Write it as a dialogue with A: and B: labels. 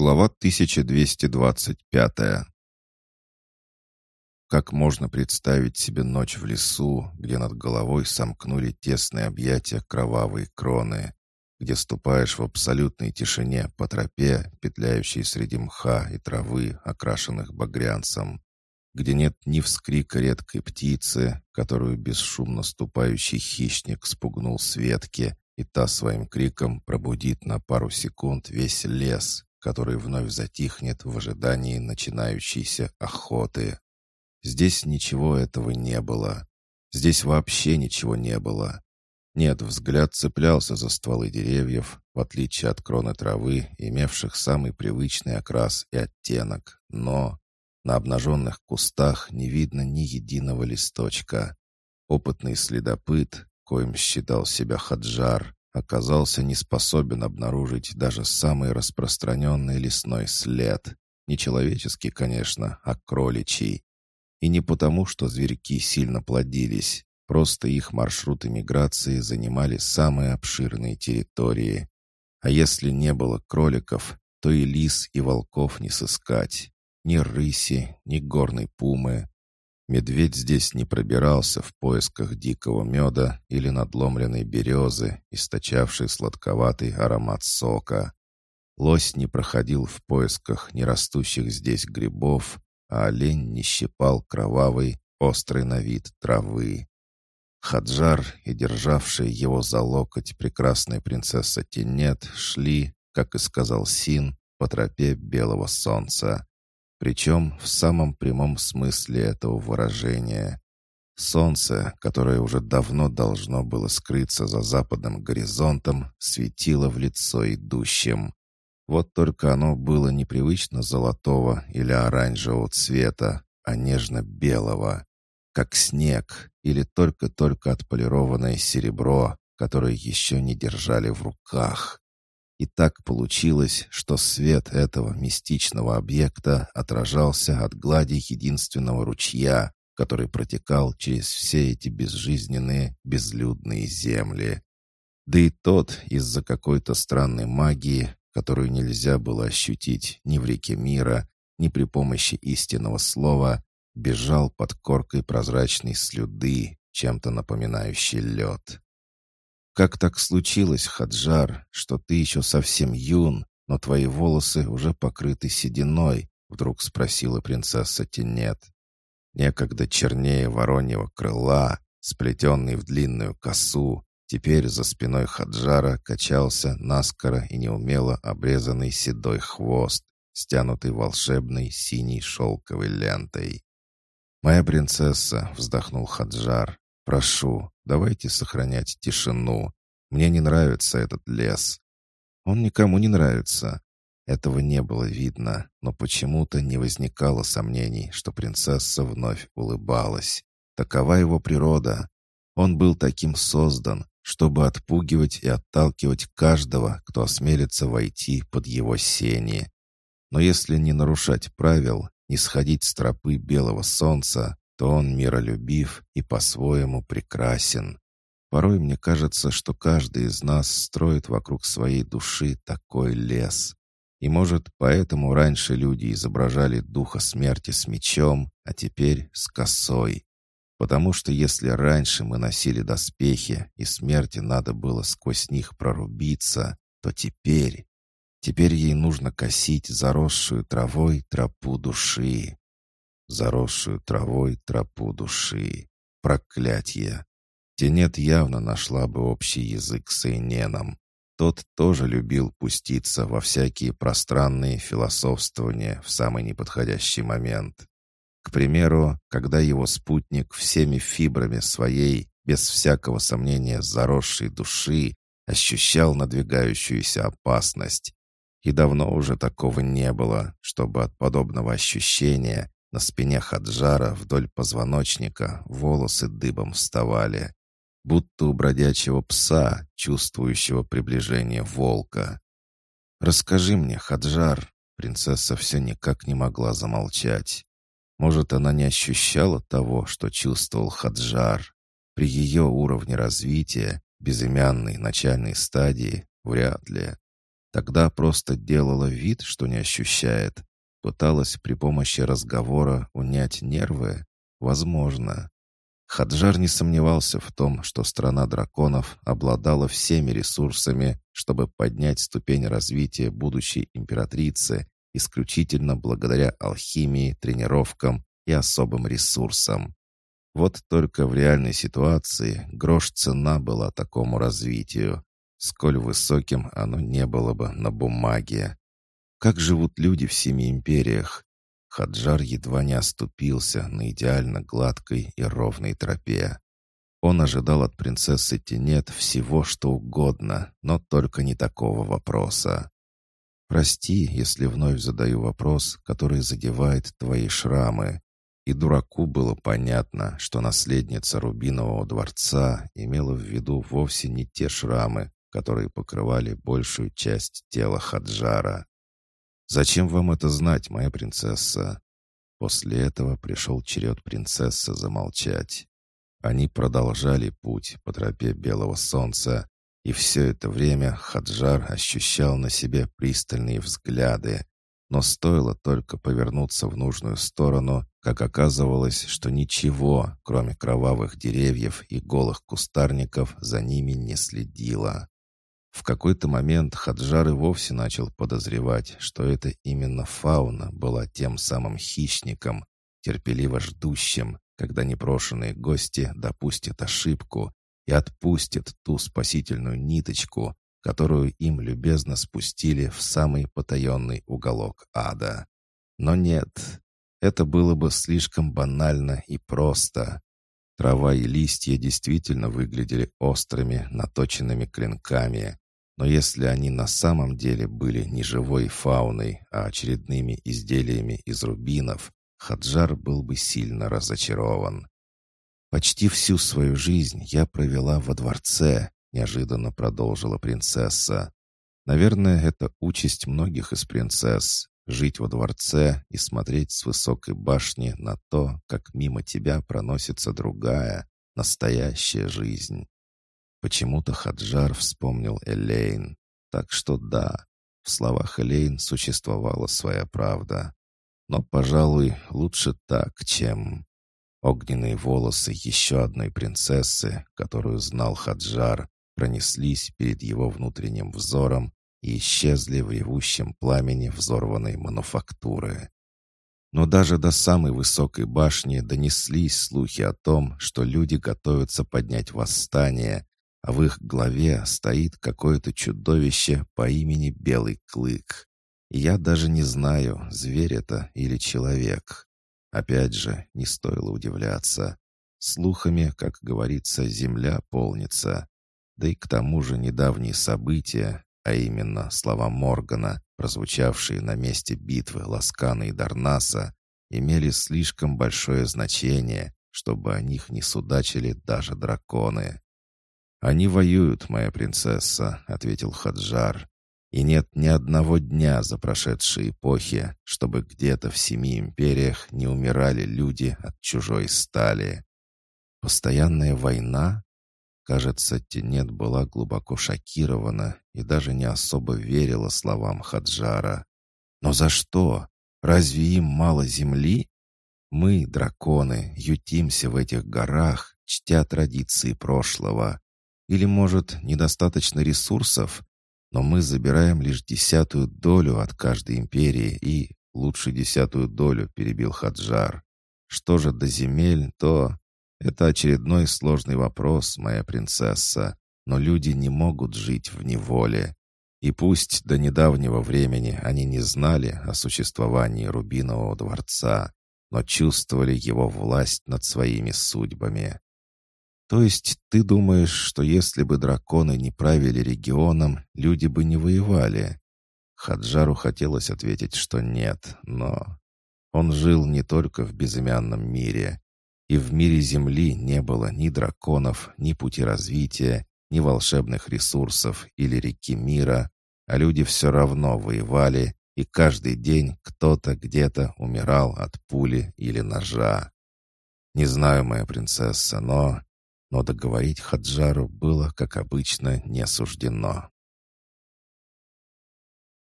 A: Глава 1225 Как можно представить себе ночь в лесу, где над головой сомкнули тесные объятия кровавые кроны, где ступаешь в абсолютной тишине по тропе, петляющей среди мха и травы, окрашенных багрянцем, где нет ни вскрика редкой птицы, которую бесшумно ступающий хищник спугнул с ветки, и та своим криком пробудит на пару секунд весь лес, который вновь затихнет в ожидании начинающейся охоты. Здесь ничего этого не было. Здесь вообще ничего не было. Нет, взгляд цеплялся за стволы деревьев, в отличие от кроны травы, имевших самый привычный окрас и оттенок. Но на обнаженных кустах не видно ни единого листочка. Опытный следопыт, коим считал себя Хаджар, оказался не способен обнаружить даже самый распространенный лесной след. Не человеческий, конечно, а кроличий. И не потому, что зверьки сильно плодились, просто их маршруты миграции занимали самые обширные территории. А если не было кроликов, то и лис, и волков не сыскать. Ни рыси, ни горной пумы, Медведь здесь не пробирался в поисках дикого меда или надломленной березы, источавшей сладковатый аромат сока. Лось не проходил в поисках нерастущих здесь грибов, а олень не щипал кровавый, острый на вид травы. Хаджар и державшая его за локоть прекрасная принцесса Тенет шли, как и сказал Син, по тропе белого солнца. Причем в самом прямом смысле этого выражения. Солнце, которое уже давно должно было скрыться за западным горизонтом, светило в лицо идущим. Вот только оно было непривычно золотого или оранжевого цвета, а нежно-белого, как снег или только-только отполированное серебро, которое еще не держали в руках. И так получилось, что свет этого мистичного объекта отражался от глади единственного ручья, который протекал через все эти безжизненные, безлюдные земли. Да и тот из-за какой-то странной магии, которую нельзя было ощутить ни в реке мира, ни при помощи истинного слова, бежал под коркой прозрачной слюды, чем-то напоминающей лед. «Как так случилось, Хаджар, что ты еще совсем юн, но твои волосы уже покрыты сединой?» — вдруг спросила принцесса Тенет. Некогда чернее вороньего крыла, сплетенный в длинную косу, теперь за спиной Хаджара качался наскоро и неумело обрезанный седой хвост, стянутый волшебной синей шелковой лентой. «Моя принцесса», — вздохнул Хаджар, — «прошу, давайте сохранять тишину. Мне не нравится этот лес. Он никому не нравится. Этого не было видно, но почему-то не возникало сомнений, что принцесса вновь улыбалась. Такова его природа. Он был таким создан, чтобы отпугивать и отталкивать каждого, кто осмелится войти под его сени. Но если не нарушать правил, не сходить с тропы белого солнца, то он миролюбив и по-своему прекрасен. Порой мне кажется, что каждый из нас строит вокруг своей души такой лес. И, может, поэтому раньше люди изображали духа смерти с мечом, а теперь с косой. Потому что если раньше мы носили доспехи, и смерти надо было сквозь них прорубиться, то теперь... Теперь ей нужно косить заросшую травой тропу души. Заросшую травой тропу души. Проклятье! Тенет явно нашла бы общий язык с Эйненом. Тот тоже любил пуститься во всякие пространные философствования в самый неподходящий момент. К примеру, когда его спутник всеми фибрами своей, без всякого сомнения заросшей души, ощущал надвигающуюся опасность. И давно уже такого не было, чтобы от подобного ощущения на спине Хаджара вдоль позвоночника волосы дыбом вставали будто у бродячего пса, чувствующего приближение волка. «Расскажи мне, Хаджар», — принцесса все никак не могла замолчать. Может, она не ощущала того, что чувствовал Хаджар. При ее уровне развития, безымянной начальной стадии, вряд ли. Тогда просто делала вид, что не ощущает. Пыталась при помощи разговора унять нервы? Возможно. Хаджар не сомневался в том, что страна драконов обладала всеми ресурсами, чтобы поднять ступень развития будущей императрицы исключительно благодаря алхимии, тренировкам и особым ресурсам. Вот только в реальной ситуации грош цена была такому развитию, сколь высоким оно не было бы на бумаге. Как живут люди в семи империях? Хаджар едва не оступился на идеально гладкой и ровной тропе. Он ожидал от принцессы Тенет всего, что угодно, но только не такого вопроса. «Прости, если вновь задаю вопрос, который задевает твои шрамы». И дураку было понятно, что наследница Рубинового дворца имела в виду вовсе не те шрамы, которые покрывали большую часть тела Хаджара. «Зачем вам это знать, моя принцесса?» После этого пришел черед принцессы замолчать. Они продолжали путь по тропе белого солнца, и все это время Хаджар ощущал на себе пристальные взгляды. Но стоило только повернуться в нужную сторону, как оказывалось, что ничего, кроме кровавых деревьев и голых кустарников, за ними не следило. В какой-то момент Хаджар и вовсе начал подозревать, что это именно фауна была тем самым хищником, терпеливо ждущим, когда непрошенные гости допустят ошибку и отпустят ту спасительную ниточку, которую им любезно спустили в самый потаенный уголок ада. Но нет, это было бы слишком банально и просто. Трава и листья действительно выглядели острыми, наточенными клинками. Но если они на самом деле были не живой фауной, а очередными изделиями из рубинов, Хаджар был бы сильно разочарован. «Почти всю свою жизнь я провела во дворце», — неожиданно продолжила принцесса. «Наверное, это участь многих из принцесс жить во дворце и смотреть с высокой башни на то, как мимо тебя проносится другая, настоящая жизнь. Почему-то Хаджар вспомнил Элейн. Так что да, в словах Элейн существовала своя правда. Но, пожалуй, лучше так, чем... Огненные волосы еще одной принцессы, которую знал Хаджар, пронеслись перед его внутренним взором и исчезли в ревущем пламени взорванной мануфактуры. Но даже до самой высокой башни донеслись слухи о том, что люди готовятся поднять восстание, а в их главе стоит какое-то чудовище по имени Белый Клык. Я даже не знаю, зверь это или человек. Опять же, не стоило удивляться. Слухами, как говорится, земля полнится. Да и к тому же недавние события, а именно слова Моргана, прозвучавшие на месте битвы Ласкана и Дарнаса, имели слишком большое значение, чтобы о них не судачили даже драконы. «Они воюют, моя принцесса», — ответил Хаджар. «И нет ни одного дня за прошедшие эпохи, чтобы где-то в семи империях не умирали люди от чужой стали. Постоянная война Кажется, Тенет была глубоко шокирована и даже не особо верила словам Хаджара. «Но за что? Разве им мало земли? Мы, драконы, ютимся в этих горах, чтя традиции прошлого. Или, может, недостаточно ресурсов? Но мы забираем лишь десятую долю от каждой империи и... Лучше десятую долю, перебил Хаджар. Что же до земель, то... Это очередной сложный вопрос, моя принцесса, но люди не могут жить в неволе. И пусть до недавнего времени они не знали о существовании Рубинового дворца, но чувствовали его власть над своими судьбами. То есть ты думаешь, что если бы драконы не правили регионом, люди бы не воевали? Хаджару хотелось ответить, что нет, но... Он жил не только в безымянном мире. И в мире Земли не было ни драконов, ни пути развития, ни волшебных ресурсов или реки мира, а люди все равно воевали, и каждый день кто-то где-то умирал от пули или ножа. Не знаю, моя принцесса, но... Но договорить Хаджару было, как обычно, не суждено.